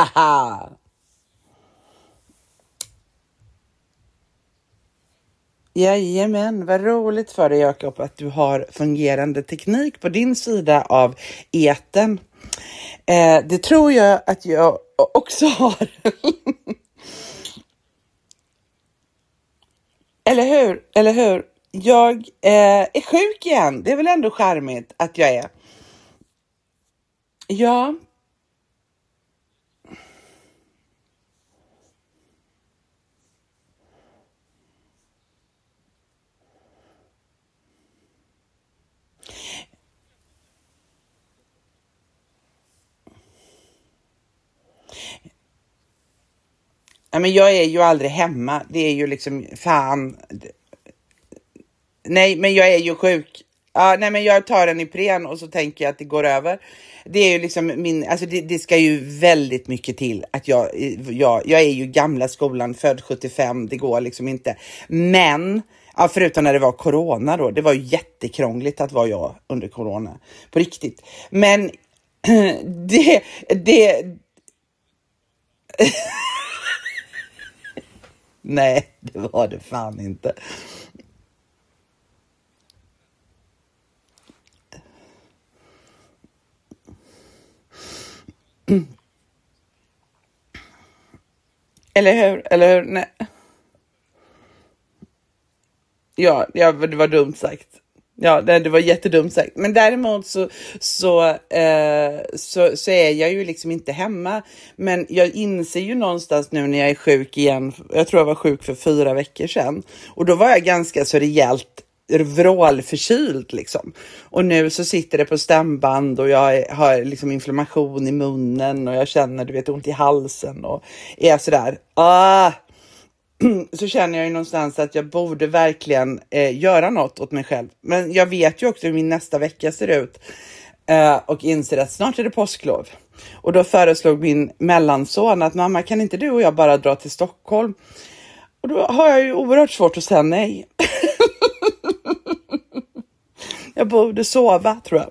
Haha! Jajamän, vad roligt för dig Jakob att du har fungerande teknik på din sida av eten. Eh, det tror jag att jag också har. Eller hur? Eller hur? Jag eh, är sjuk igen. Det är väl ändå charmigt att jag är. Ja. Ja, men jag är ju aldrig hemma. Det är ju liksom fan. Nej, men jag är ju sjuk. Ja, nej, men jag tar en Ipren och så tänker jag att det går över. Det är ju liksom min, alltså det, det ska ju väldigt mycket till att jag, jag, jag är ju gamla skolan, född 75, det går liksom inte. Men, ja, förutom när det var corona då, det var ju jättekrångligt att vara jag under corona, på riktigt. Men det, det Nej, det var det fan inte. Eller hur? Eller hur? Nej. Ja, ja, det var dumt sagt. Ja, det, det var jättedumt sagt. Men däremot så, så, eh, så, så är jag ju liksom inte hemma. Men jag inser ju någonstans nu när jag är sjuk igen. Jag tror jag var sjuk för fyra veckor sedan och då var jag ganska så rejält vrålförkyld liksom. Och nu så sitter det på stämband och jag har liksom inflammation i munnen och jag känner du vet ont i halsen och är sådär. Ah, så känner jag ju någonstans att jag borde verkligen eh, göra något åt mig själv. Men jag vet ju också hur min nästa vecka ser ut eh, och inser att snart är det påsklov. Och då föreslog min mellanson att mamma kan inte du och jag bara dra till Stockholm? Och då har jag ju oerhört svårt att säga nej. jag borde sova tror jag.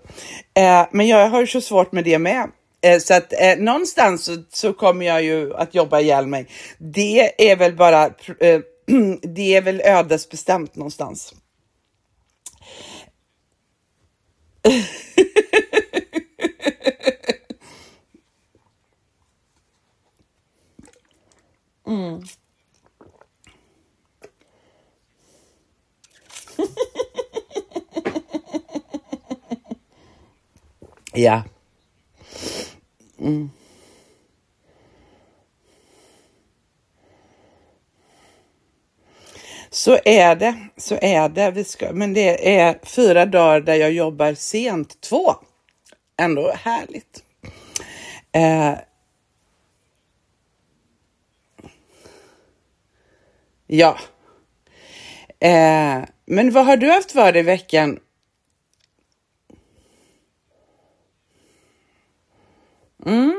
Eh, men jag har ju så svårt med det med. Eh, så att eh, någonstans så, så, kommer jag ju att jobba ihjäl mig. Det är väl bara, eh, det är väl ödesbestämt någonstans. Mm. ja. Mm. Så är det, så är det. Vi ska, men det är fyra dagar där jag jobbar sent, två. Ändå härligt. Eh, ja. Eh, men vad har du haft för dig i veckan? Mm.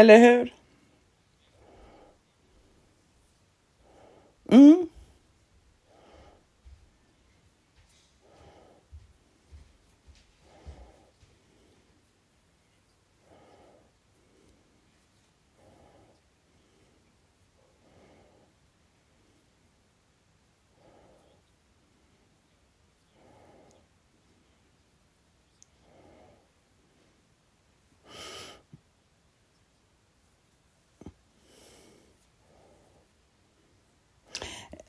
Eller hur? Mm.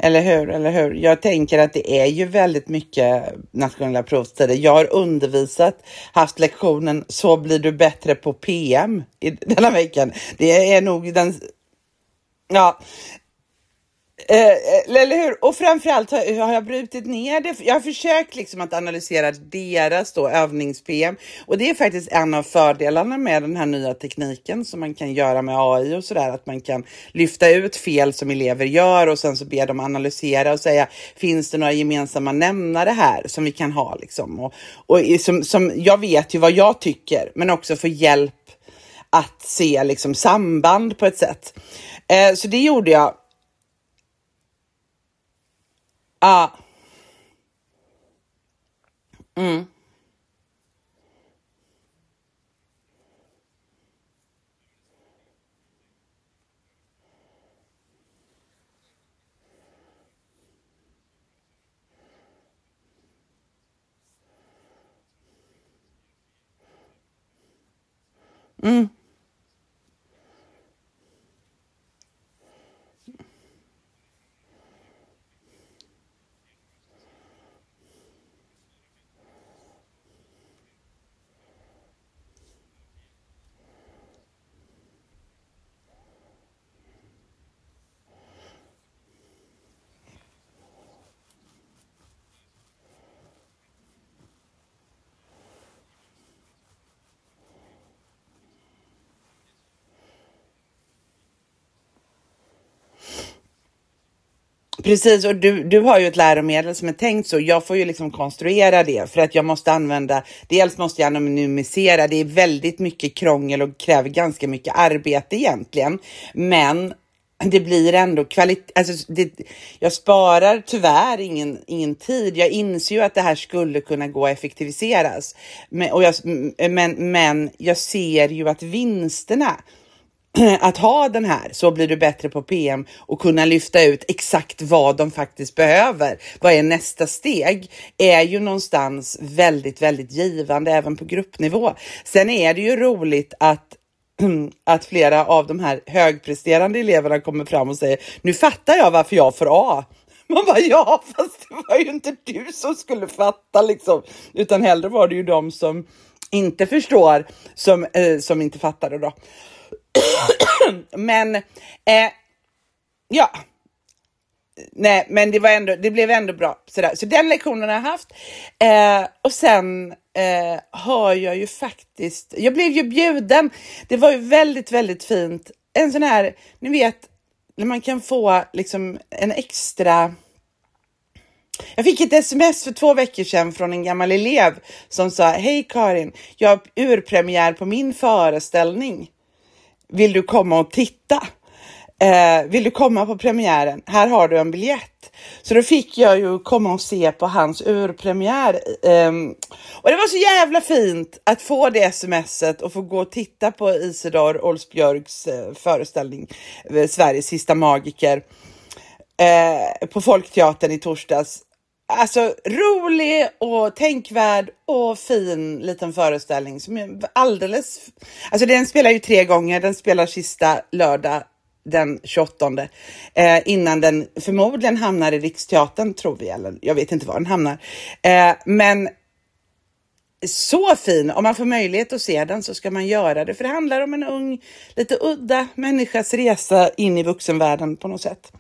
Eller hur, eller hur? Jag tänker att det är ju väldigt mycket nationella provstider. Jag har undervisat, haft lektionen Så blir du bättre på PM i denna veckan. Det är nog den Ja, Eh, eh, eller hur? Och framförallt har, har jag brutit ner det. Jag har försökt liksom att analysera deras då övnings-PM och det är faktiskt en av fördelarna med den här nya tekniken som man kan göra med AI och sådär, att man kan lyfta ut fel som elever gör och sen så ber de analysera och säga finns det några gemensamma nämnare här som vi kan ha liksom? Och, och som, som jag vet ju vad jag tycker, men också få hjälp att se liksom samband på ett sätt. Eh, så det gjorde jag Ja. Mm. Mm. Precis, och du, du har ju ett läromedel som är tänkt så. Jag får ju liksom konstruera det för att jag måste använda, dels måste jag anonymisera, det är väldigt mycket krångel och kräver ganska mycket arbete egentligen. Men det blir ändå kvalitet, alltså det, jag sparar tyvärr ingen, ingen tid. Jag inser ju att det här skulle kunna gå att effektiviseras. Men, och jag, men, men jag ser ju att vinsterna att ha den här, så blir du bättre på PM och kunna lyfta ut exakt vad de faktiskt behöver. Vad är nästa steg? Är ju någonstans väldigt, väldigt givande även på gruppnivå. Sen är det ju roligt att att flera av de här högpresterande eleverna kommer fram och säger nu fattar jag varför jag får A. Man bara ja, fast det var ju inte du som skulle fatta liksom, utan hellre var det ju de som inte förstår som, eh, som inte fattade då. men eh, ja, nej, men det var ändå, det blev ändå bra sådär. Så den lektionen har jag haft eh, och sen eh, har jag ju faktiskt, jag blev ju bjuden. Det var ju väldigt, väldigt fint. En sån här, ni vet, när man kan få liksom en extra jag fick ett sms för två veckor sedan från en gammal elev som sa Hej Karin, jag har urpremiär på min föreställning vill du komma och titta? Eh, vill du komma på premiären? Här har du en biljett. Så då fick jag ju komma och se på hans urpremiär. Eh, och det var så jävla fint att få det smset och få gå och titta på Isidor Olsbjörgs eh, föreställning eh, Sveriges sista magiker eh, på Folkteatern i torsdags. Alltså rolig och tänkvärd och fin liten föreställning som är alldeles... Alltså den spelar ju tre gånger, den spelar sista lördag den 28 eh, innan den förmodligen hamnar i Riksteatern tror vi, eller jag vet inte var den hamnar. Eh, men så fin. Om man får möjlighet att se den så ska man göra det, för det handlar om en ung, lite udda människas resa in i vuxenvärlden på något sätt.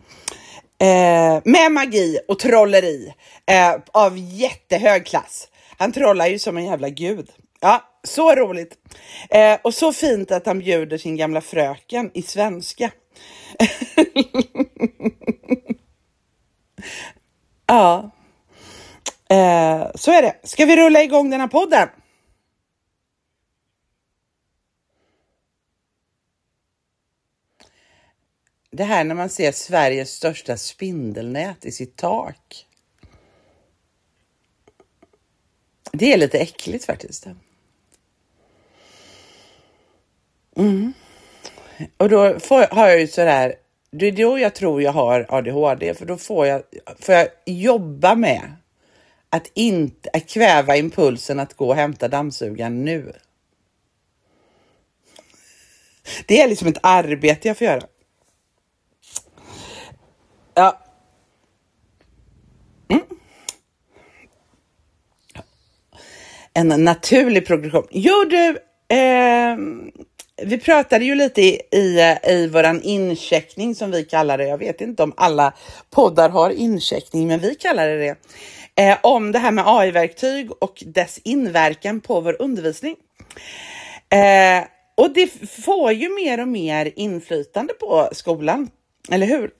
Eh, med magi och trolleri eh, av jättehög klass. Han trollar ju som en jävla gud. Ja, så roligt. Eh, och så fint att han bjuder sin gamla fröken i svenska. ja, eh, så är det. Ska vi rulla igång den här podden? Det här när man ser Sveriges största spindelnät i sitt tak. Det är lite äckligt faktiskt. Mm. Och då får, har jag ju sådär, det är då jag tror jag har ADHD, för då får jag, får jag jobba med att inte att kväva impulsen att gå och hämta dammsugaren nu. Det är liksom ett arbete jag får göra. Ja, en naturlig progression. Jo du, eh, vi pratade ju lite i, i, i våran incheckning som vi kallar det. Jag vet inte om alla poddar har incheckning, men vi kallar det det. Eh, om det här med AI-verktyg och dess inverkan på vår undervisning. Eh, och det får ju mer och mer inflytande på skolan, eller hur?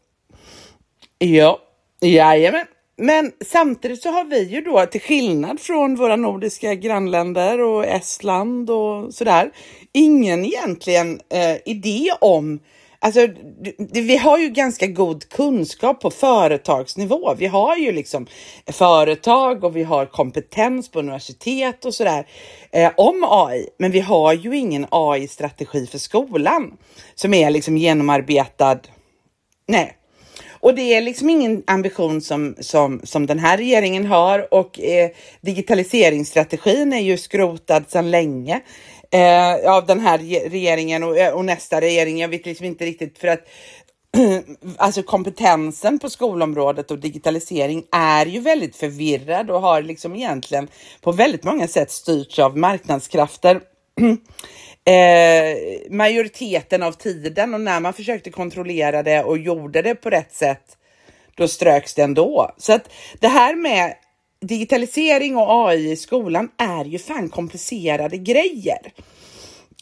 Ja, jajamän. Men samtidigt så har vi ju då, till skillnad från våra nordiska grannländer och Estland och sådär, ingen egentligen eh, idé om Alltså, vi har ju ganska god kunskap på företagsnivå. Vi har ju liksom företag och vi har kompetens på universitet och sådär eh, om AI. Men vi har ju ingen AI-strategi för skolan som är liksom genomarbetad. Nej, och det är liksom ingen ambition som, som, som den här regeringen har och eh, digitaliseringsstrategin är ju skrotad sedan länge eh, av den här regeringen och, eh, och nästa regering. Jag vet liksom inte riktigt för att alltså kompetensen på skolområdet och digitalisering är ju väldigt förvirrad och har liksom egentligen på väldigt många sätt styrts av marknadskrafter. eh, majoriteten av tiden och när man försökte kontrollera det och gjorde det på rätt sätt, då ströks det ändå. Så att det här med digitalisering och AI i skolan är ju fan komplicerade grejer.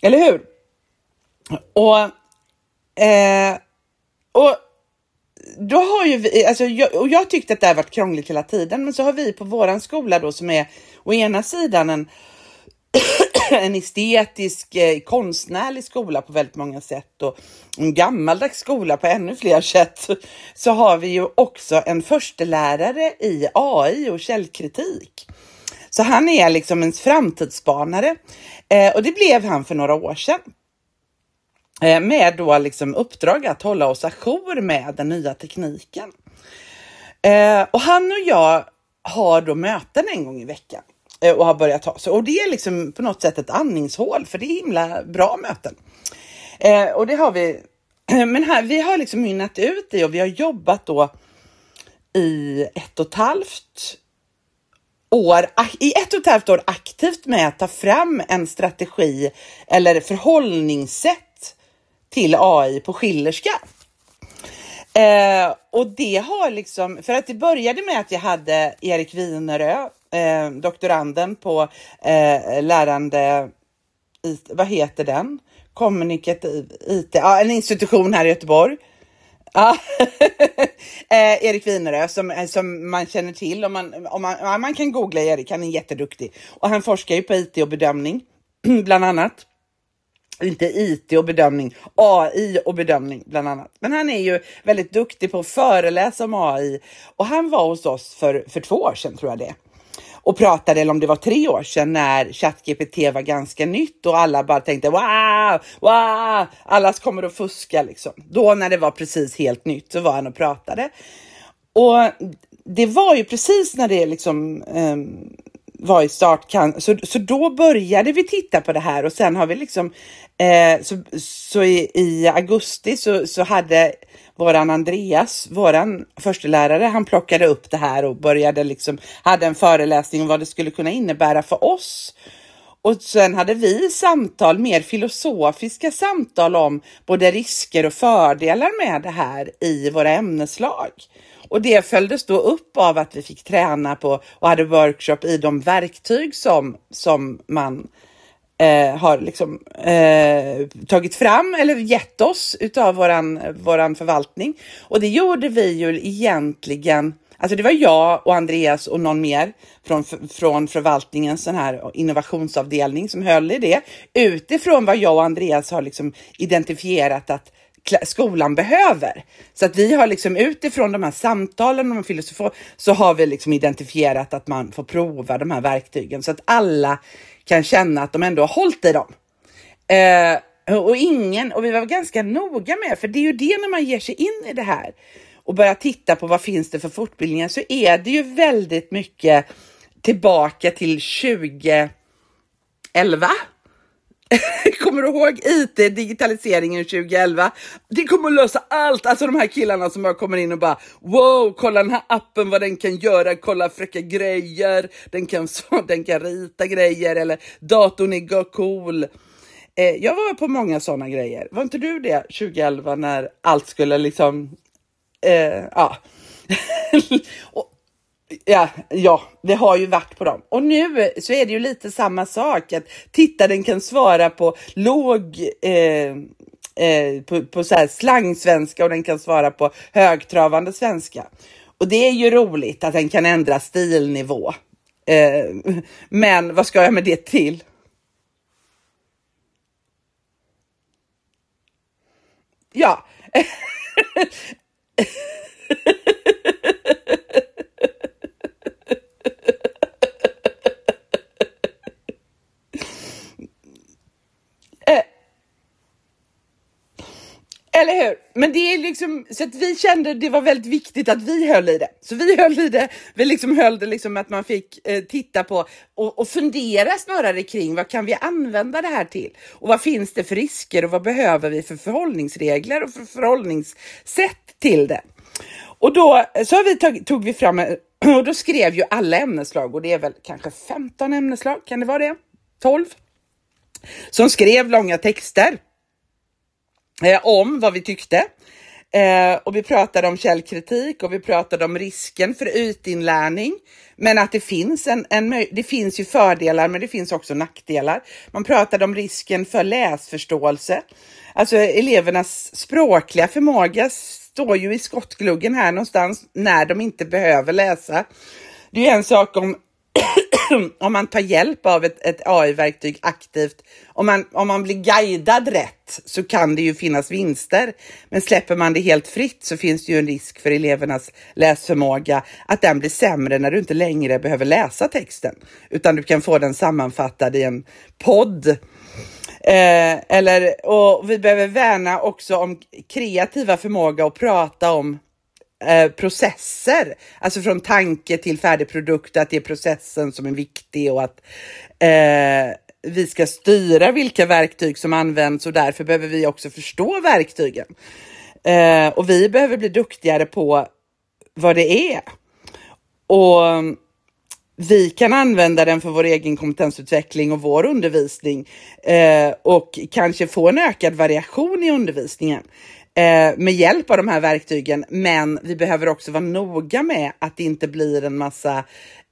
Eller hur? Och, eh, och då har ju vi, alltså jag, och jag tyckte att det har varit krångligt hela tiden, men så har vi på våran skola då som är å ena sidan en en estetisk, eh, konstnärlig skola på väldigt många sätt och en gammaldags skola på ännu fler sätt så har vi ju också en förstelärare i AI och källkritik. Så han är liksom en framtidsspanare eh, och det blev han för några år sedan. Eh, med då liksom uppdrag att hålla oss ajour med den nya tekniken. Eh, och han och jag har då möten en gång i veckan. Eh, och har börjat ta sig. Och det är liksom på något sätt ett andningshål för det är himla bra möten. Eh, och det har vi. Men här, vi har liksom mynnat ut det och vi har jobbat då i ett och ett halvt år, i ett och ett halvt år aktivt med att ta fram en strategi eller förhållningssätt till AI på Schillerska. Eh, och det har liksom, för att det började med att jag hade Erik Winerö eh, doktoranden på eh, lärande, IT, vad heter den? Kommunikativ IT, ja, en institution här i Göteborg. Ja. eh, Erik Winerö som, eh, som man känner till. Om man, om man, ja, man kan googla Erik, han är jätteduktig. Och han forskar ju på IT och bedömning, bland annat. Inte IT och bedömning, AI och bedömning bland annat. Men han är ju väldigt duktig på att föreläsa om AI och han var hos oss för, för två år sedan tror jag det och pratade, eller om det var tre år sedan när ChatGPT var ganska nytt och alla bara tänkte wow, wow, allas kommer att fuska liksom. Då när det var precis helt nytt så var han och pratade. Och det var ju precis när det liksom um, var i startkan, så, så då började vi titta på det här och sen har vi liksom, eh, så, så i, i, augusti så, så hade våran Andreas, våran förstelärare, han plockade upp det här och började liksom, hade en föreläsning om vad det skulle kunna innebära för oss. Och sen hade vi samtal, mer filosofiska samtal om både risker och fördelar med det här i våra ämneslag. Och det följdes då upp av att vi fick träna på och hade workshop i de verktyg som, som man eh, har liksom, eh, tagit fram eller gett oss utav våran, våran förvaltning. Och det gjorde vi ju egentligen Alltså det var jag och Andreas och någon mer från, från förvaltningens sån här innovationsavdelning som höll i det utifrån vad jag och Andreas har liksom identifierat att skolan behöver. Så att vi har liksom utifrån de här samtalen om filosofi så har vi liksom identifierat att man får prova de här verktygen så att alla kan känna att de ändå har hållit i dem. Eh, och ingen, och vi var ganska noga med, för det är ju det när man ger sig in i det här och börjar titta på vad finns det för fortbildningar så är det ju väldigt mycket tillbaka till 2011 Kommer du ihåg IT, digitaliseringen 2011? Det kommer att lösa allt. Alltså de här killarna som bara kommer in och bara wow, kolla den här appen vad den kan göra, kolla fräcka grejer, den kan, den kan rita grejer eller datorn är cool. Eh, jag var på många sådana grejer. Var inte du det 2011 när allt skulle liksom, eh, ja. och, Ja, ja, det har ju varit på dem. Och nu så är det ju lite samma sak, att tittaren kan svara på låg eh, eh, på, på så här slangsvenska och den kan svara på högtravande svenska. Och det är ju roligt att den kan ändra stilnivå. Eh, men vad ska jag med det till? Ja. Eller hur? Men det är liksom så att vi kände det var väldigt viktigt att vi höll i det. Så vi höll i det. Vi liksom höll det liksom att man fick eh, titta på och, och, fundera snarare kring vad kan vi använda det här till? Och vad finns det för risker och vad behöver vi för förhållningsregler och för förhållningssätt till det? Och då så har vi tog, tog vi fram eh, och då skrev ju alla ämneslag och det är väl kanske 15 ämneslag, kan det vara det? 12? Som skrev långa texter eh, om vad vi tyckte. Eh, och vi pratade om källkritik och vi pratade om risken för utinlärning. Men att det finns, en, en, det finns ju fördelar, men det finns också nackdelar. Man pratade om risken för läsförståelse. Alltså elevernas språkliga förmåga står ju i skottgluggen här någonstans när de inte behöver läsa. Det är en sak om om man tar hjälp av ett, ett AI-verktyg aktivt, om man, om man blir guidad rätt så kan det ju finnas vinster. Men släpper man det helt fritt så finns det ju en risk för elevernas läsförmåga att den blir sämre när du inte längre behöver läsa texten, utan du kan få den sammanfattad i en podd. Eh, eller, och vi behöver värna också om kreativa förmåga att prata om Eh, processer, alltså från tanke till färdig produkt, att det är processen som är viktig och att eh, vi ska styra vilka verktyg som används och därför behöver vi också förstå verktygen. Eh, och vi behöver bli duktigare på vad det är. Och vi kan använda den för vår egen kompetensutveckling och vår undervisning eh, och kanske få en ökad variation i undervisningen eh, med hjälp av de här verktygen. Men vi behöver också vara noga med att det inte blir en massa,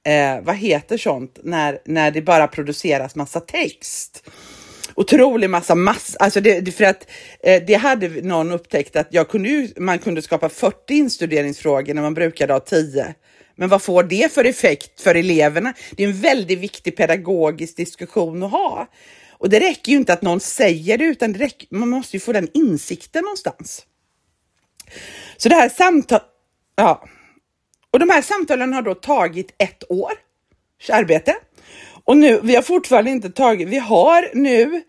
eh, vad heter sånt, när, när det bara produceras massa text otrolig massa mass, alltså det, för att eh, det hade någon upptäckt att jag kunde ju, man kunde skapa 40 instuderingsfrågor när man brukade ha 10. Men vad får det för effekt för eleverna? Det är en väldigt viktig pedagogisk diskussion att ha. Och det räcker ju inte att någon säger det, utan det räcker, man måste ju få den insikten någonstans. Så det här samtalet, ja. Och de här samtalen har då tagit ett års arbete. Och nu, vi har fortfarande inte tagit, vi har nu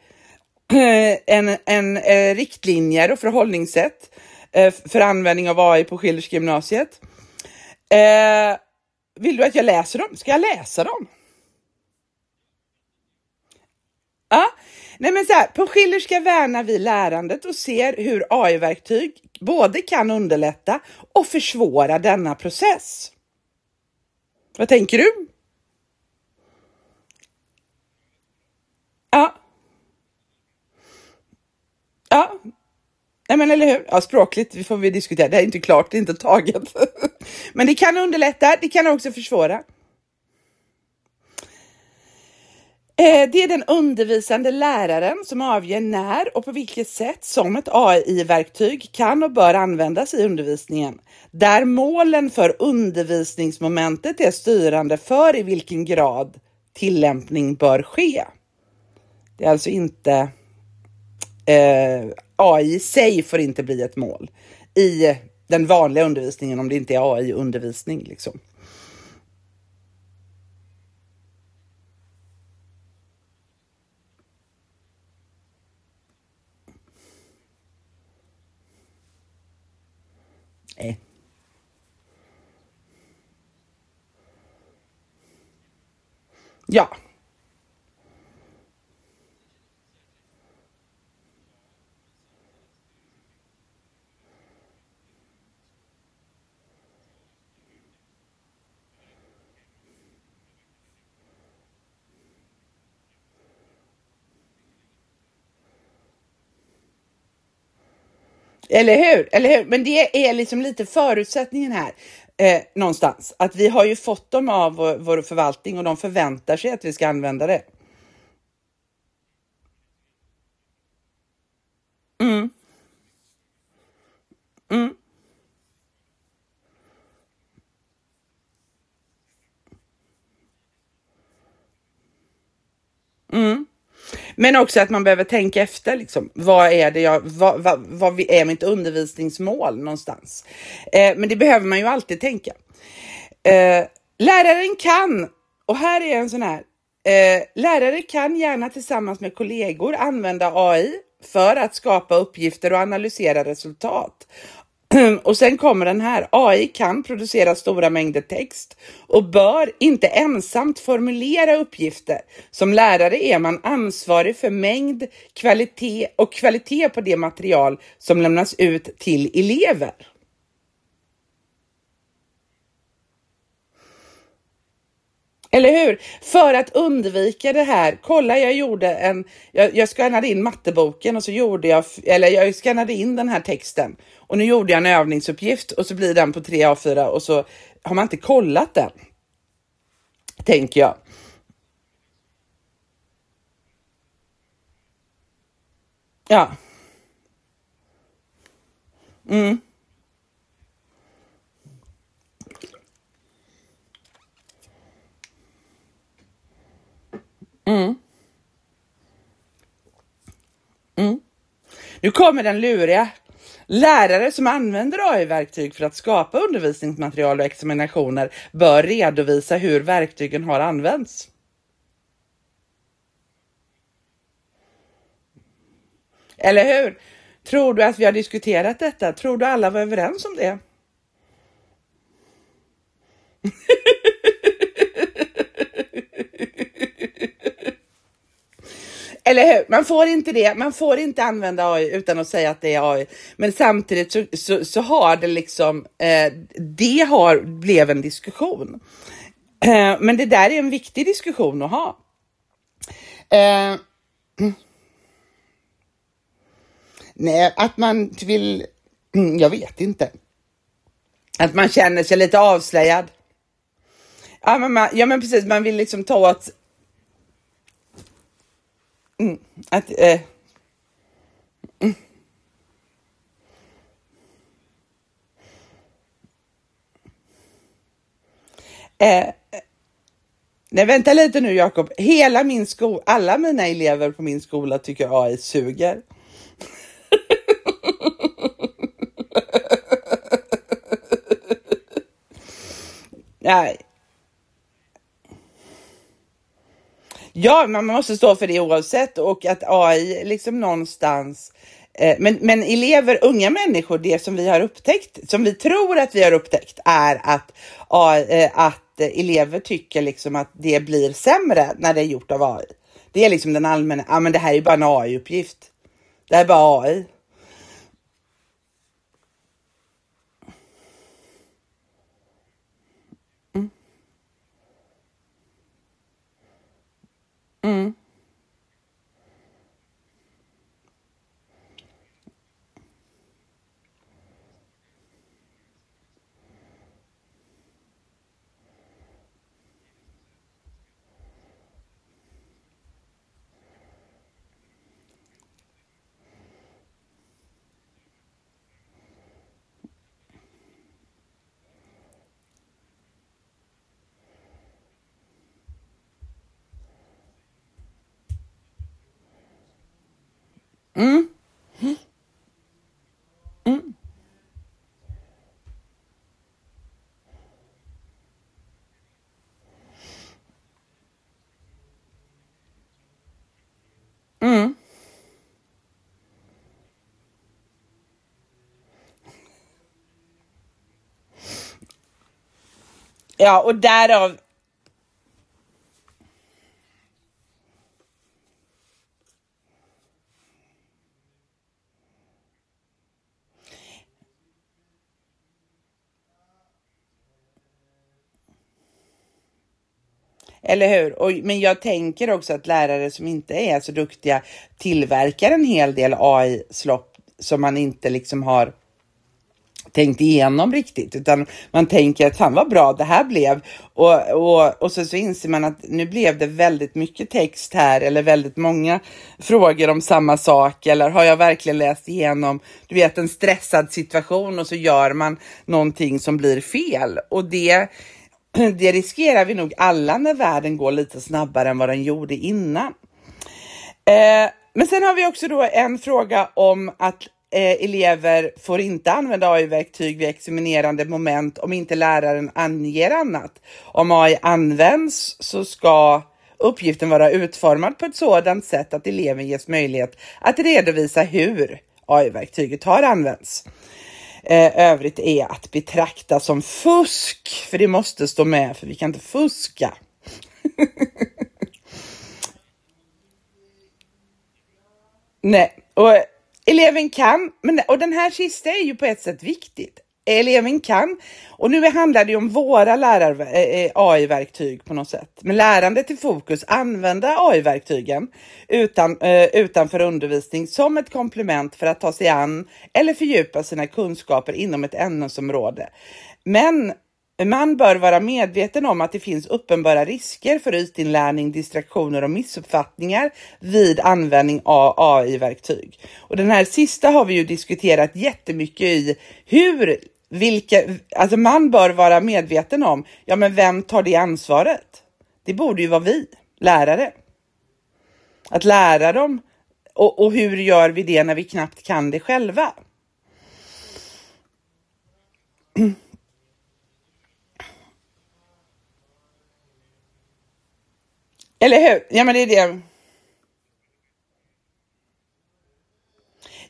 eh, en, en eh, riktlinjer och förhållningssätt eh, för användning av AI på Schillerska gymnasiet. Eh, vill du att jag läser dem? Ska jag läsa dem? Ja, nej men så här, på Schillerska värnar vi lärandet och ser hur AI-verktyg både kan underlätta och försvåra denna process. Vad tänker du? Ja. Ja. Nej men eller hur? Ja, språkligt får vi diskutera. Det är inte klart, det är inte taget. men det kan underlätta, det kan också försvåra. Eh, Eh, det är den undervisande läraren som avgör när och på vilket sätt som ett AI-verktyg kan och bör användas i undervisningen, där målen för undervisningsmomentet är styrande för i vilken grad tillämpning bör ske. Det är alltså inte eh, AI i sig får inte bli ett mål i den vanliga undervisningen om det inte är AI-undervisning. Liksom. Nej. Ja. Eller hur? Eller hur? Men det är liksom lite förutsättningen här. Eh, någonstans. Att vi har ju fått dem av vår, vår förvaltning och de förväntar sig att vi ska använda det. Mm. Mm. Mm. Men också att man behöver tänka efter. Liksom. Vad är det jag, vad, vad, vad är mitt undervisningsmål någonstans? Eh, men det behöver man ju alltid tänka. Eh, läraren kan, och här är en sån här. Eh, lärare kan gärna tillsammans med kollegor använda AI för att skapa uppgifter och analysera resultat. Och sen kommer den här. AI kan producera stora mängder text och bör inte ensamt formulera uppgifter. Som lärare är man ansvarig för mängd, kvalitet och kvalitet på det material som lämnas ut till elever. Eller hur? För att undvika det här. Kolla, jag gjorde en, jag, jag skannade in matteboken och så gjorde jag, eller jag skannade in den här texten och nu gjorde jag en övningsuppgift och så blir den på 3 A4 och så har man inte kollat den. Tänker jag. Ja. Mm. Mm. Mm. Nu kommer den luriga. Lärare som använder AI-verktyg för att skapa undervisningsmaterial och examinationer bör redovisa hur verktygen har använts. Eller hur? Tror du att vi har diskuterat detta? Tror du alla var överens om det? Eller hur? Man får inte det. Man får inte använda AI utan att säga att det är AI. Men samtidigt så, så, så har det liksom, eh, det har, blev en diskussion. Eh, men det där är en viktig diskussion att ha. Eh, nej, att man vill, jag vet inte. Att man känner sig lite avslöjad. Ja men, man, ja, men precis, man vill liksom ta åt Mm, att, eh, mm. Eh, eh, nej, vänta lite nu Jakob. Hela min skola, alla mina elever på min skola tycker AI suger. nej, Ja, man måste stå för det oavsett och att AI liksom någonstans eh, men, men elever, unga människor, det som vi har upptäckt, som vi tror att vi har upptäckt är att, eh, att elever tycker liksom att det blir sämre när det är gjort av AI. Det är liksom den allmänna, ja men det här är bara en AI-uppgift. Det här är bara AI. Mm. Mm. mm. Mm. Mm. Ja, och därav Eller hur? Och, men jag tänker också att lärare som inte är så duktiga tillverkar en hel del AI-slopp som man inte liksom har tänkt igenom riktigt, utan man tänker att fan vad bra det här blev. Och, och, och så, så inser man att nu blev det väldigt mycket text här eller väldigt många frågor om samma sak. Eller har jag verkligen läst igenom, du vet en stressad situation och så gör man någonting som blir fel. Och det, det riskerar vi nog alla när världen går lite snabbare än vad den gjorde innan. Eh, men sen har vi också då en fråga om att eh, elever får inte använda AI-verktyg vid examinerande moment om inte läraren anger annat. Om AI används så ska uppgiften vara utformad på ett sådant sätt att eleven ges möjlighet att redovisa hur AI-verktyget har använts. Eh, övrigt är att betrakta som fusk, för det måste stå med, för vi kan inte fuska. Nej, och Eleven kan, men, och den här sista är ju på ett sätt viktigt. Eleven kan, och nu handlar det ju om våra lärar, eh, eh, AI-verktyg på något sätt. med lärandet i fokus, använda AI-verktygen utan, eh, utanför undervisning som ett komplement för att ta sig an eller fördjupa sina kunskaper inom ett ämnesområde. Men man bör vara medveten om att det finns uppenbara risker för ytinlärning, distraktioner och missuppfattningar vid användning av AI-verktyg. Och den här sista har vi ju diskuterat jättemycket i hur vilka, alltså man bör vara medveten om, ja men vem tar det ansvaret? Det borde ju vara vi, lärare. Att lära dem och, och hur gör vi det när vi knappt kan det själva? Eller hur? Ja, men det är det.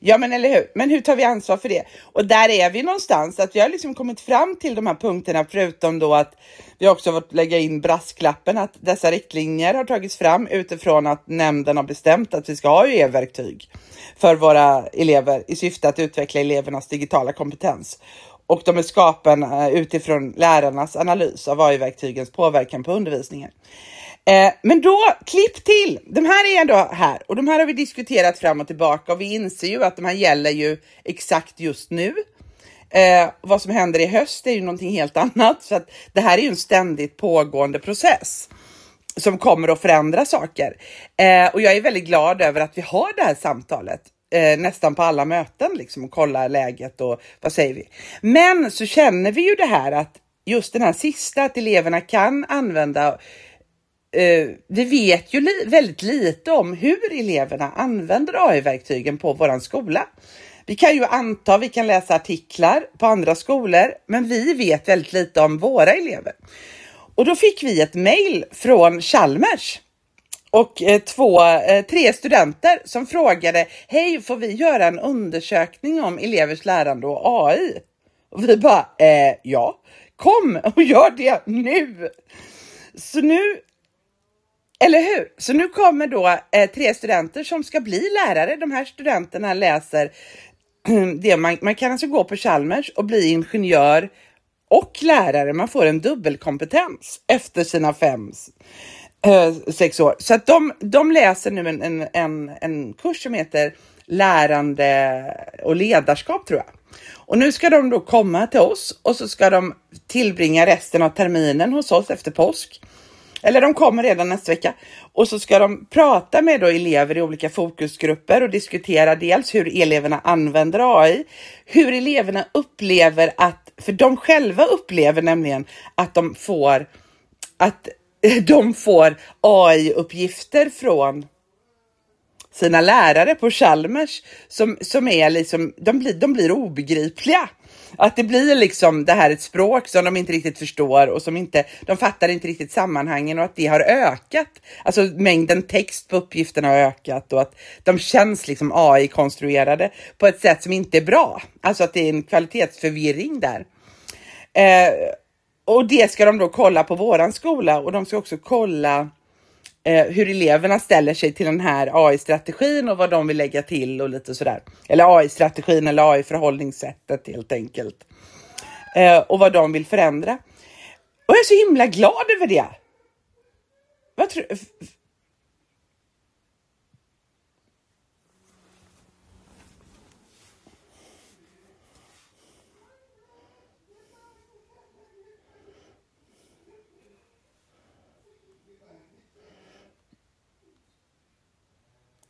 Ja, men eller hur? Men hur tar vi ansvar för det? Och där är vi någonstans, att vi har liksom kommit fram till de här punkterna, förutom då att vi också fått lägga in brasklappen att dessa riktlinjer har tagits fram utifrån att nämnden har bestämt att vi ska ha e-verktyg för våra elever i syfte att utveckla elevernas digitala kompetens. Och de är skapade eh, utifrån lärarnas analys av AI-verktygens påverkan på undervisningen. Eh, men då, klipp till! De här är ändå här och de här har vi diskuterat fram och tillbaka och vi inser ju att de här gäller ju exakt just nu. Eh, vad som händer i höst är ju någonting helt annat, så att det här är ju en ständigt pågående process som kommer att förändra saker. Eh, och jag är väldigt glad över att vi har det här samtalet eh, nästan på alla möten liksom och kollar läget och vad säger vi? Men så känner vi ju det här att just den här sista, att eleverna kan använda Uh, vi vet ju li väldigt lite om hur eleverna använder AI-verktygen på vår skola. Vi kan ju anta, vi kan läsa artiklar på andra skolor, men vi vet väldigt lite om våra elever. Och då fick vi ett mejl från Chalmers och eh, två, eh, tre studenter som frågade, hej, får vi göra en undersökning om elevers lärande och AI? Och vi bara, eh, ja, kom och gör det nu! Så nu eller hur? Så nu kommer då eh, tre studenter som ska bli lärare. De här studenterna läser det man, man kan alltså gå på Chalmers och bli ingenjör och lärare. Man får en dubbelkompetens efter sina fem, eh, sex år. Så att de, de läser nu en, en, en, en kurs som heter lärande och ledarskap tror jag. Och nu ska de då komma till oss och så ska de tillbringa resten av terminen hos oss efter påsk. Eller de kommer redan nästa vecka och så ska de prata med då elever i olika fokusgrupper och diskutera dels hur eleverna använder AI, hur eleverna upplever att, för de själva upplever nämligen att de får, att de får AI-uppgifter från sina lärare på Chalmers som, som är liksom, de blir, de blir obegripliga. Att det blir liksom det här ett språk som de inte riktigt förstår och som inte, de fattar inte riktigt sammanhangen och att det har ökat. Alltså mängden text på uppgifterna har ökat och att de känns liksom AI-konstruerade på ett sätt som inte är bra. Alltså att det är en kvalitetsförvirring där. Eh, och det ska de då kolla på våran skola och de ska också kolla eh, hur eleverna ställer sig till den här AI-strategin och vad de vill lägga till och lite sådär. Eller AI-strategin eller AI-förhållningssättet helt enkelt. Eh, och vad de vill förändra. Och jag är så himla glad över det. Vad tror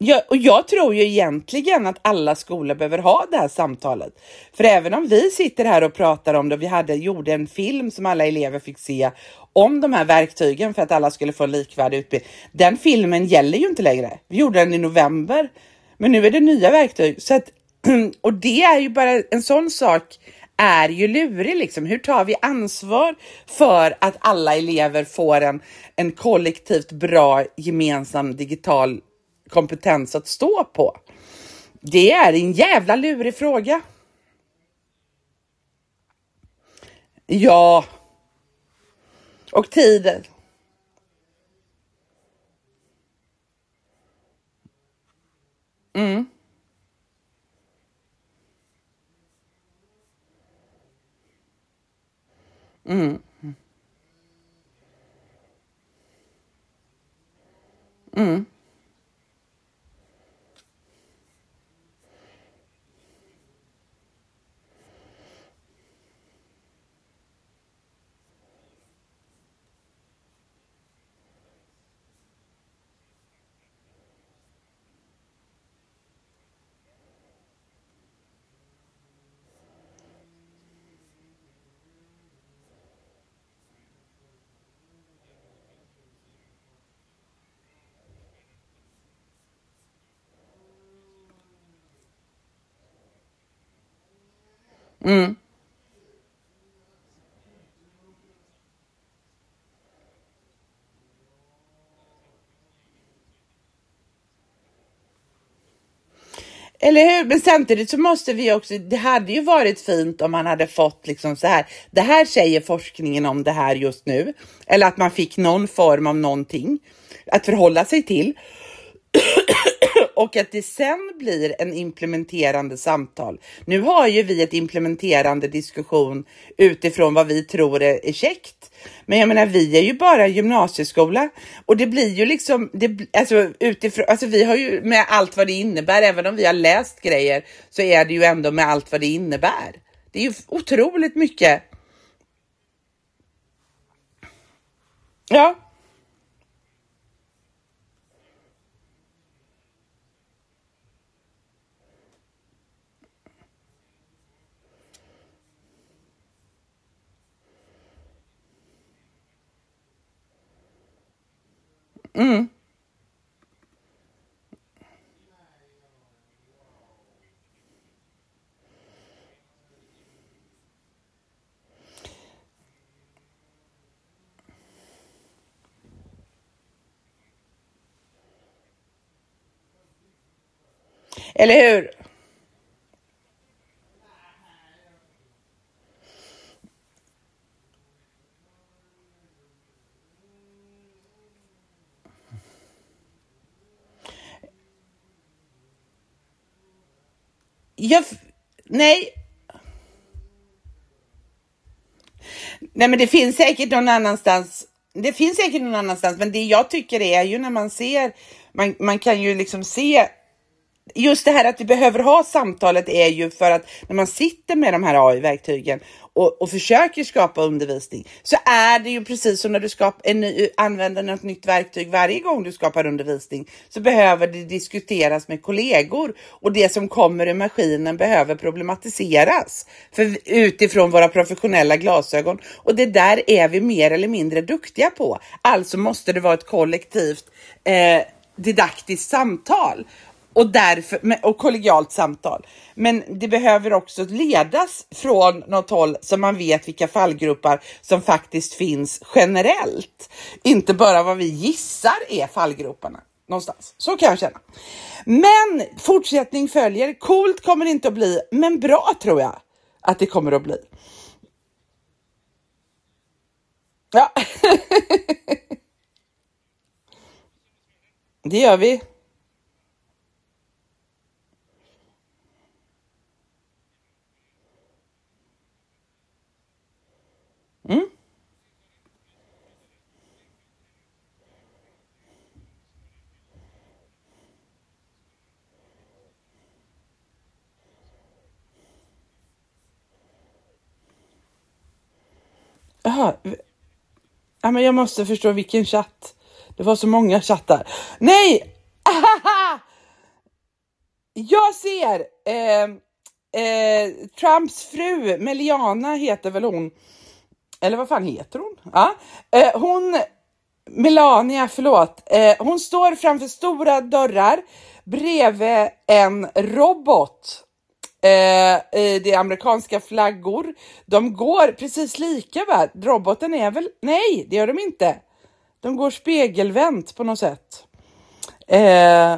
Ja, och jag tror ju egentligen att alla skolor behöver ha det här samtalet. För även om vi sitter här och pratar om det, vi hade, gjorde en film som alla elever fick se om de här verktygen för att alla skulle få likvärdig utbildning. Den filmen gäller ju inte längre. Vi gjorde den i november, men nu är det nya verktyg. Så att, och det är ju bara en sån sak är ju lurig. Liksom. Hur tar vi ansvar för att alla elever får en, en kollektivt bra gemensam digital kompetens att stå på? Det är en jävla lurig fråga. Ja. Och tiden. Mm. Mm. Mm. Mm. Eller hur? Men samtidigt så måste vi också, det hade ju varit fint om man hade fått liksom så här, det här säger forskningen om det här just nu. Eller att man fick någon form av någonting att förhålla sig till och att det sen blir en implementerande samtal. Nu har ju vi ett implementerande diskussion utifrån vad vi tror är, är käckt. Men jag menar, vi är ju bara gymnasieskola och det blir ju liksom, det, alltså utifrån, alltså vi har ju med allt vad det innebär, även om vi har läst grejer, så är det ju ändå med allt vad det innebär. Det är ju otroligt mycket. Ja, Mm. Eller hur? Jag, nej. Nej, men det finns säkert någon annanstans. Det finns säkert någon annanstans, men det jag tycker är ju när man ser, man, man kan ju liksom se just det här att vi behöver ha samtalet är ju för att när man sitter med de här AI-verktygen och, och försöker skapa undervisning så är det ju precis som när du skap, en ny, använder något nytt verktyg varje gång du skapar undervisning så behöver det diskuteras med kollegor och det som kommer ur maskinen behöver problematiseras för, utifrån våra professionella glasögon och det där är vi mer eller mindre duktiga på. Alltså måste det vara ett kollektivt eh, didaktiskt samtal och, därför, och kollegialt samtal. Men det behöver också ledas från något håll så man vet vilka fallgrupper som faktiskt finns generellt. Inte bara vad vi gissar är fallgroparna någonstans. Så kan jag känna. Men fortsättning följer. Coolt kommer det inte att bli, men bra tror jag att det kommer att bli. Ja. det gör vi. Mm. Jaha. Ja, men jag måste förstå vilken chatt. Det var så många chattar. Nej! jag ser eh, eh, Trumps fru, Meliana heter väl hon, eller vad fan heter hon? Ja, eh, hon, Melania, förlåt, eh, hon står framför stora dörrar bredvid en robot. Eh, det är amerikanska flaggor. De går precis lika va? Roboten är väl, nej det gör de inte. De går spegelvänt på något sätt. Eh,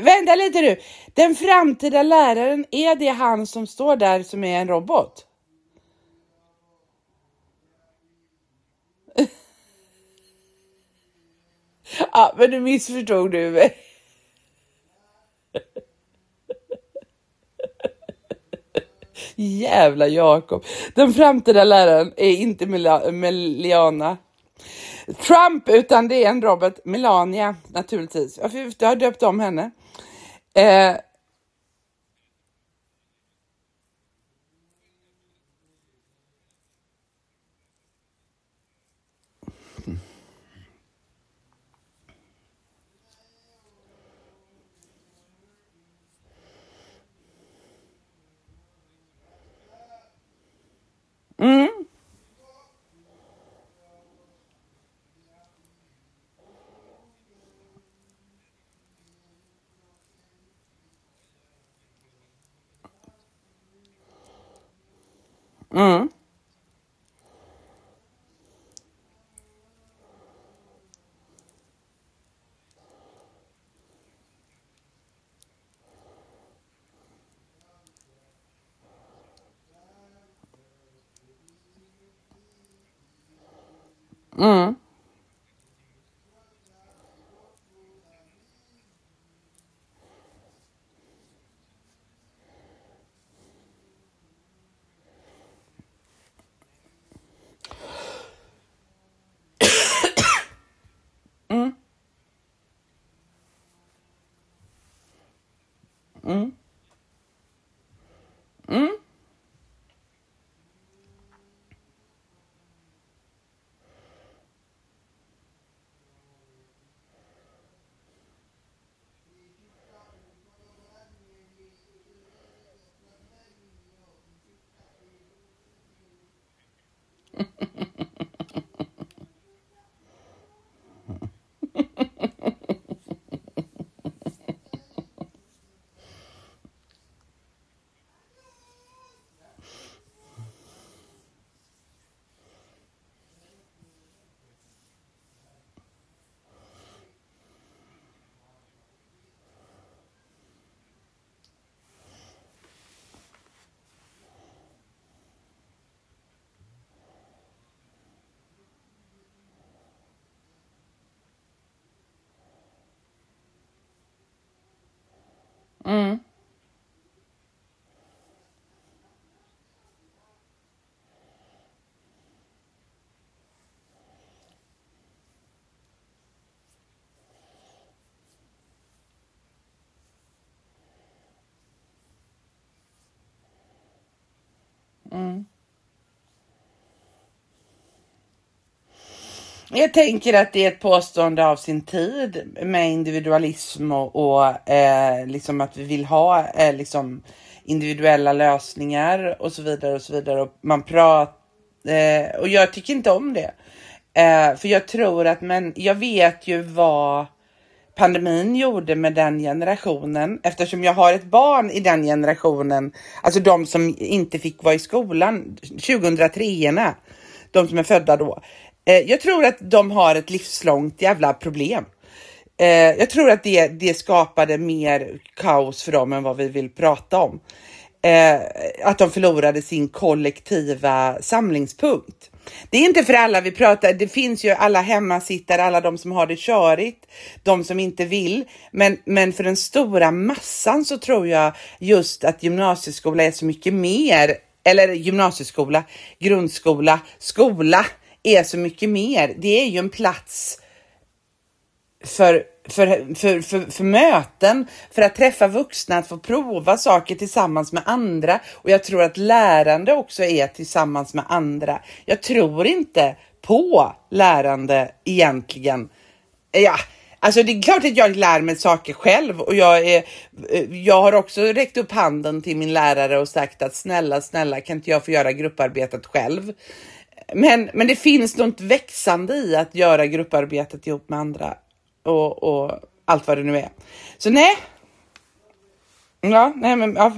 Vänta lite nu. Den framtida läraren, är det han som står där som är en robot? ja, men nu missförstod du mig. Jävla Jakob. Den framtida läraren är inte Meliana. Trump, utan det är en robot. Melania naturligtvis. Jag har döpt om henne. Eh, Mm. Mm. Mm. Mm. Mm. Mm. Mm. Jag tänker att det är ett påstående av sin tid med individualism och, och eh, liksom att vi vill ha eh, liksom individuella lösningar och så vidare och så vidare. Och man pratar eh, och jag tycker inte om det. Eh, för jag tror att, men jag vet ju vad pandemin gjorde med den generationen eftersom jag har ett barn i den generationen, alltså de som inte fick vara i skolan, 2003 de som är födda då. Eh, jag tror att de har ett livslångt jävla problem. Eh, jag tror att det, det skapade mer kaos för dem än vad vi vill prata om. Eh, att de förlorade sin kollektiva samlingspunkt. Det är inte för alla vi pratar, det finns ju alla hemmasittare, alla de som har det körigt, de som inte vill. Men, men för den stora massan så tror jag just att gymnasieskola är så mycket mer, eller gymnasieskola, grundskola, skola är så mycket mer. Det är ju en plats för, för, för, för, för möten, för att träffa vuxna, att få prova saker tillsammans med andra. Och jag tror att lärande också är tillsammans med andra. Jag tror inte på lärande egentligen. Ja, Alltså det är klart att jag lär mig saker själv och jag, är, jag har också räckt upp handen till min lärare och sagt att snälla, snälla kan inte jag få göra grupparbetet själv? Men, men det finns något växande i att göra grupparbetet ihop med andra och, och allt vad det nu är. Så nej. Ja, nej men ja.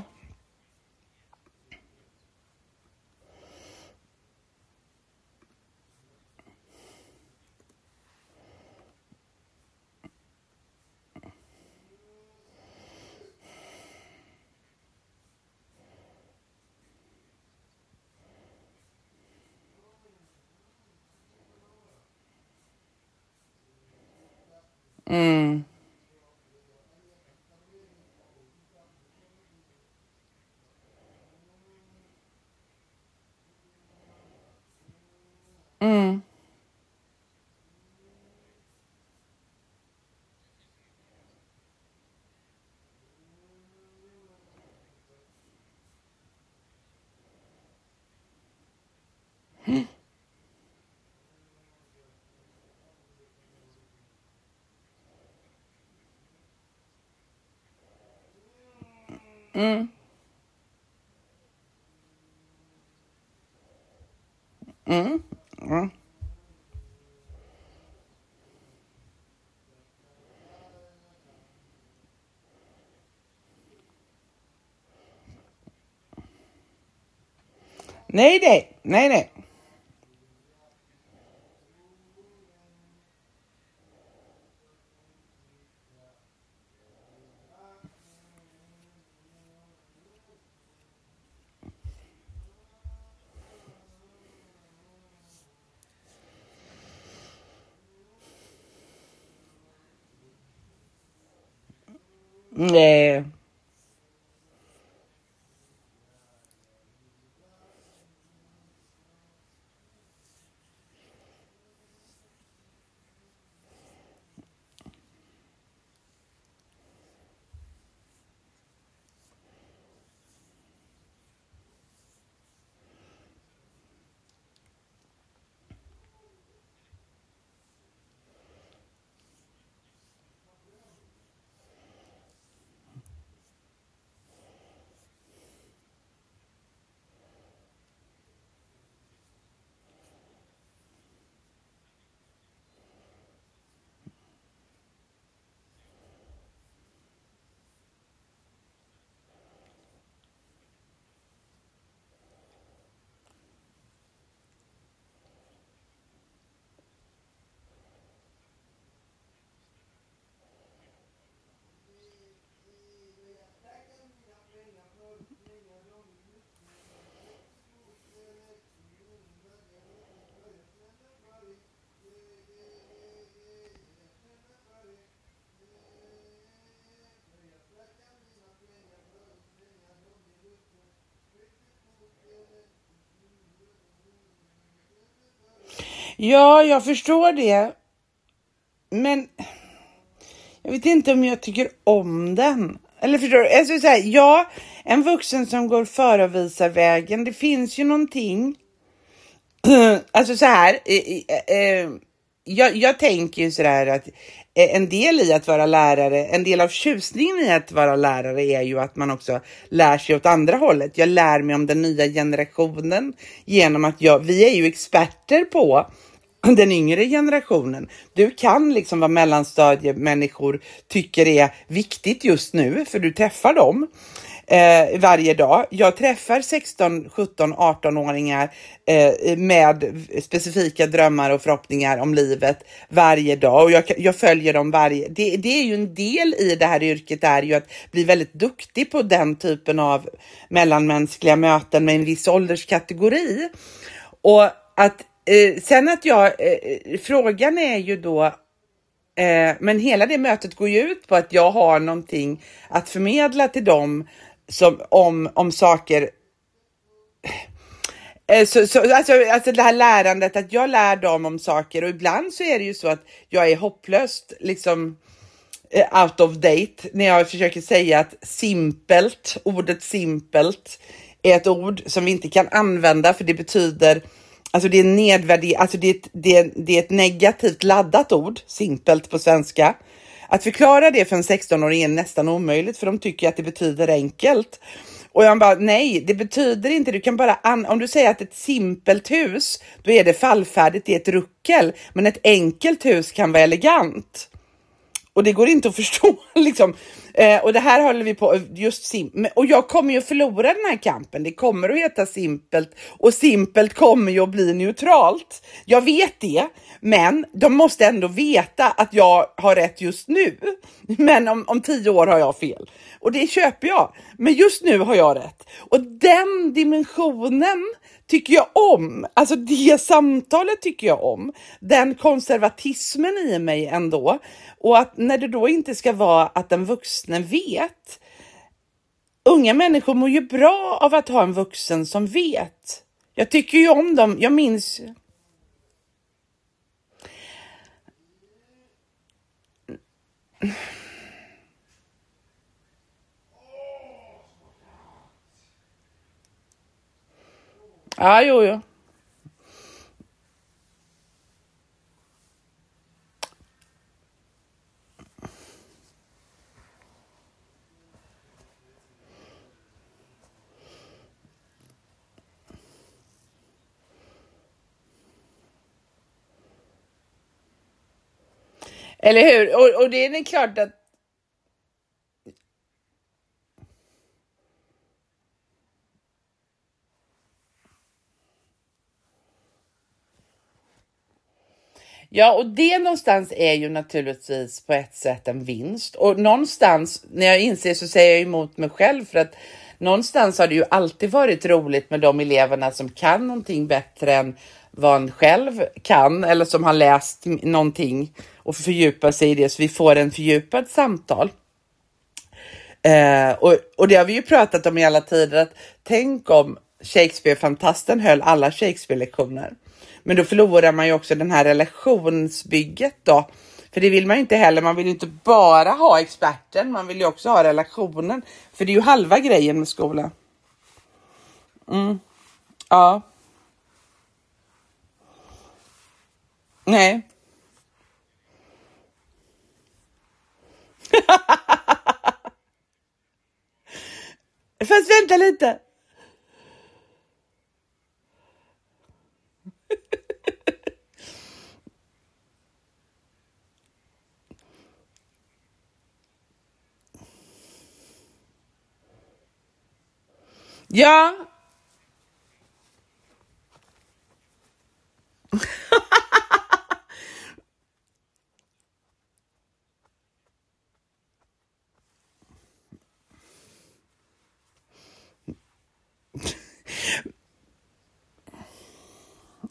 Mm. Mm. Mm. Mm. Mm. Nej, nej, nej, nej. Nej. Ja, jag förstår det. Men jag vet inte om jag tycker om den. Eller förstår du? Alltså så här, ja, en vuxen som går före och visar vägen. Det finns ju någonting. Alltså så här. Eh, eh, jag, jag tänker ju sådär att Eh, en del i att vara lärare, en del av tjusningen i att vara lärare är ju att man också lär sig åt andra hållet. Jag lär mig om den nya generationen genom att jag, vi är ju experter på den yngre generationen. Du kan liksom vad mellanstadiemänniskor tycker är viktigt just nu, för du träffar dem eh, varje dag. Jag träffar 16, 17, 18-åringar eh, med specifika drömmar och förhoppningar om livet varje dag och jag, jag följer dem varje... Det, det är ju en del i det här yrket är ju att bli väldigt duktig på den typen av mellanmänskliga möten med en viss ålderskategori. Och att eh, sen att jag, eh, frågan är ju då, eh, men hela det mötet går ju ut på att jag har någonting att förmedla till dem som, om, om saker eh, så, så, alltså, alltså det här lärandet, att jag lär dem om saker och ibland så är det ju så att jag är hopplöst liksom eh, out of date när jag försöker säga att simpelt, ordet simpelt är ett ord som vi inte kan använda för det betyder Alltså det är nedvärdig, alltså det är, ett, det, är, det är ett negativt laddat ord, simpelt på svenska. Att förklara det för en 16-åring är nästan omöjligt för de tycker att det betyder enkelt. Och jag bara, nej, det betyder inte, du kan bara, om du säger att ett simpelt hus, då är det fallfärdigt, det är ett ruckel, men ett enkelt hus kan vara elegant. Och det går inte att förstå liksom. Eh, och det här håller vi på, just sim och jag kommer ju förlora den här kampen. Det kommer att heta simpelt och simpelt kommer ju att bli neutralt. Jag vet det, men de måste ändå veta att jag har rätt just nu. Men om, om tio år har jag fel och det köper jag. Men just nu har jag rätt och den dimensionen tycker jag om. Alltså det samtalet tycker jag om. Den konservatismen i mig ändå. Och att när det då inte ska vara att den vuxne vet. Unga människor mår ju bra av att ha en vuxen som vet. Jag tycker ju om dem. Jag minns Ja, jo, jo. Eller hur? Och, och det är klart att Ja, och det någonstans är ju naturligtvis på ett sätt en vinst och någonstans när jag inser så säger jag emot mig själv för att någonstans har det ju alltid varit roligt med de eleverna som kan någonting bättre än vad en själv kan eller som har läst någonting och fördjupar sig i det så vi får en fördjupad samtal. Eh, och, och det har vi ju pratat om i alla tider att tänk om Shakespeare-fantasten höll alla Shakespeare-lektioner. Men då förlorar man ju också den här relationsbygget då. För det vill man ju inte heller. Man vill ju inte bara ha experten, man vill ju också ha relationen. För det är ju halva grejen med skolan. Mm. Ja. Nej. Fast vänta lite. Ja.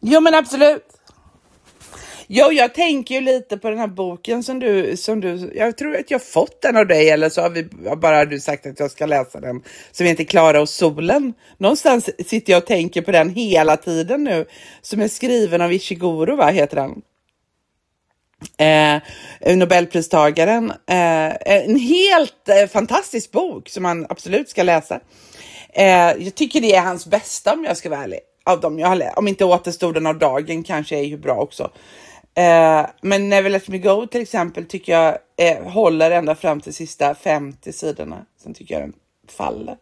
jo men absolut. Jo, jag tänker ju lite på den här boken som du, som du, jag tror att jag fått den av dig eller så har vi bara du sagt att jag ska läsa den, som heter Klara och solen. Någonstans sitter jag och tänker på den hela tiden nu, som är skriven av Ishiguro, va, heter den. Eh, Nobelpristagaren. Eh, en helt eh, fantastisk bok som man absolut ska läsa. Eh, jag tycker det är hans bästa om jag ska vara ärlig. Av dem jag har läst. Om inte återstoden av dagen kanske är ju bra också. Eh, men Never Let Me Go till exempel tycker jag eh, håller ända fram till sista 50 sidorna. Sen tycker jag den faller.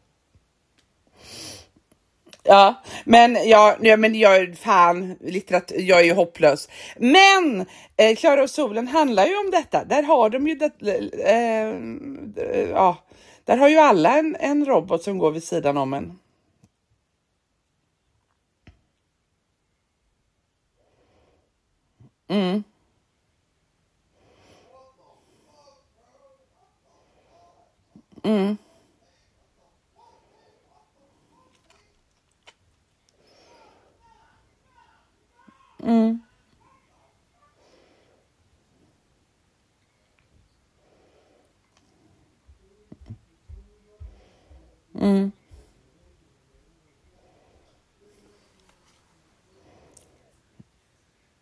Ja, men, ja, ja, men jag är fan, litterat, jag är ju hopplös. Men eh, Klara och solen handlar ju om detta. Där har de ju det, eh, ja, där har ju alla en, en robot som går vid sidan om en. Mm. Mm. Mm. Mm.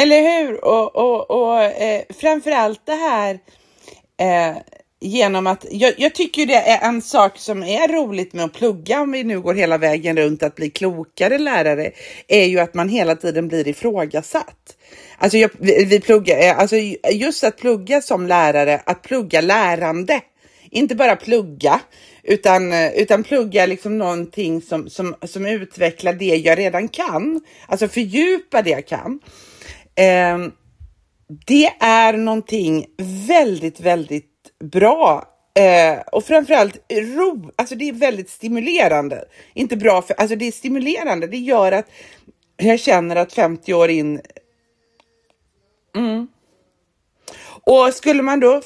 Eller hur? Och, och, och eh, framförallt det här eh, genom att jag, jag, tycker det är en sak som är roligt med att plugga om vi nu går hela vägen runt att bli klokare lärare är ju att man hela tiden blir ifrågasatt. Alltså jag, vi, vi pluggar, eh, alltså just att plugga som lärare, att plugga lärande, inte bara plugga utan, eh, utan plugga liksom någonting som, som, som utvecklar det jag redan kan, alltså fördjupa det jag kan. Ehm, det är någonting väldigt, väldigt bra eh, och framförallt ro, alltså det är väldigt stimulerande. Inte bra för, alltså det är stimulerande. Det gör att jag känner att 50 år in. Mm. Och skulle man då.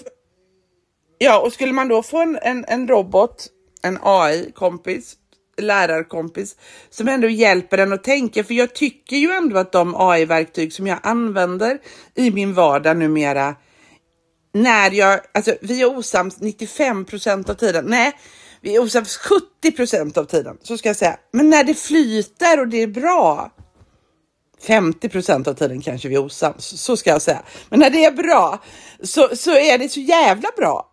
Ja, och skulle man då få en, en, en robot, en AI-kompis lärarkompis som ändå hjälper en att tänka. För jag tycker ju ändå att de AI-verktyg som jag använder i min vardag numera, när jag, alltså vi är osams 95 procent av tiden. Nej, vi är osams 70 procent av tiden, så ska jag säga. Men när det flyter och det är bra, 50 procent av tiden kanske vi är osams, så ska jag säga. Men när det är bra så, så är det så jävla bra.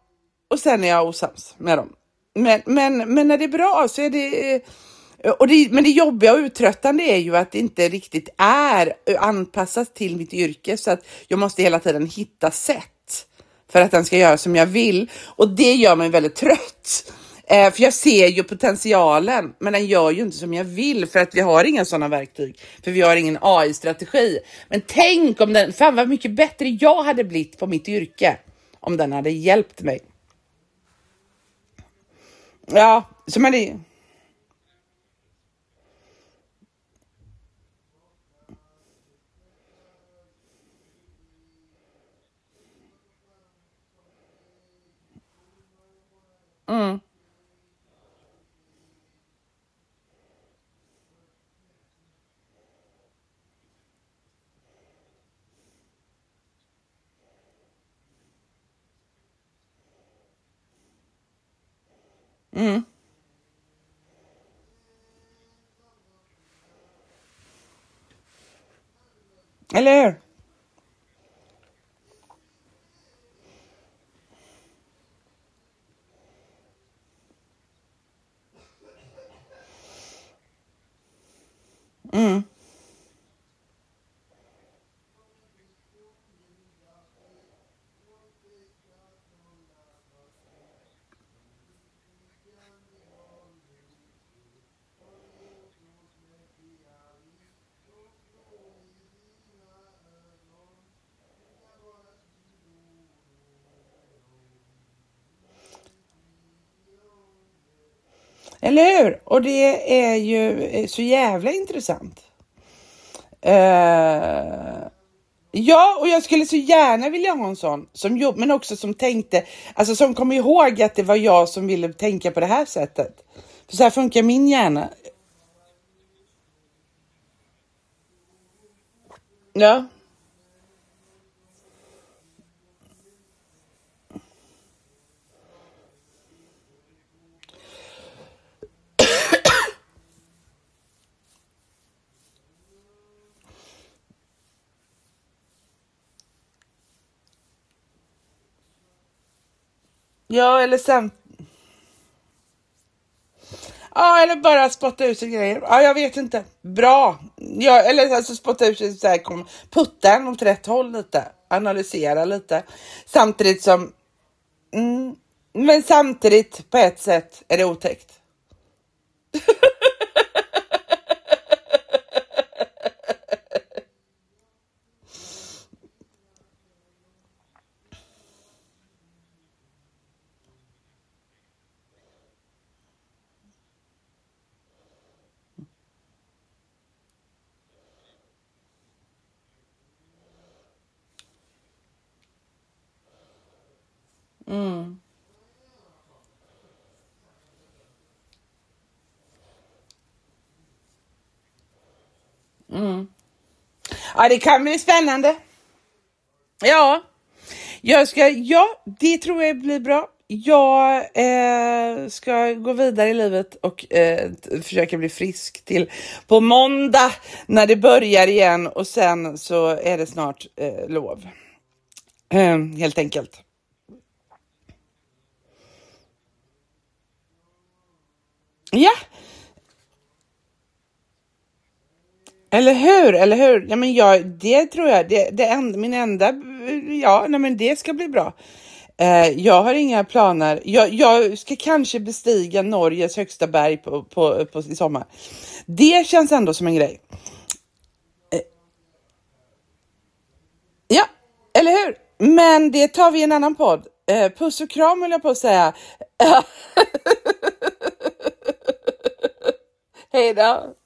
Och sen är jag osams med dem. Men, men, men när det är bra så är det... Eh, och det, men det jobbiga och uttröttande är ju att det inte riktigt är eh, anpassat till mitt yrke så att jag måste hela tiden hitta sätt för att den ska göra som jag vill. Och det gör mig väldigt trött. Eh, för jag ser ju potentialen, men den gör ju inte som jag vill för att vi har inga sådana verktyg. För vi har ingen AI-strategi. Men tänk om den, fan vad mycket bättre jag hade blivit på mitt yrke om den hade hjälpt mig. Ja, så men det... Mm. Eller hur? Eller hur? Och det är ju eh, så jävla intressant. Uh, ja, och jag skulle så gärna vilja ha en sån som jobb, men också som tänkte, alltså som kom ihåg att det var jag som ville tänka på det här sättet. För så här funkar min hjärna. Ja. Ja, eller sen... Ja, eller bara spotta ut sig grejer. Ja, jag vet inte. Bra. Ja, eller alltså spotta ut sig så här, kom, putta en åt rätt håll lite. Analysera lite. Samtidigt som... Mm, men samtidigt på ett sätt är det otäckt. Mm. Mm. Ja, det kan bli spännande. Ja, jag ska, ja, det tror jag blir bra. Jag eh, ska gå vidare i livet och eh, försöka bli frisk till på måndag när det börjar igen och sen så är det snart eh, lov. Eh, helt enkelt. Ja, eller hur? Eller hur? Ja, men jag, det tror jag. Det, det enda, min enda, ja, nej, men det ska bli bra. Eh, jag har inga planer. Jag, jag, ska kanske bestiga Norges högsta berg på, på, på, i sommar. Det känns ändå som en grej. Eh, ja, eller hur? Men det tar vi i en annan podd. Eh, puss och kram höll jag på att säga. Hej då!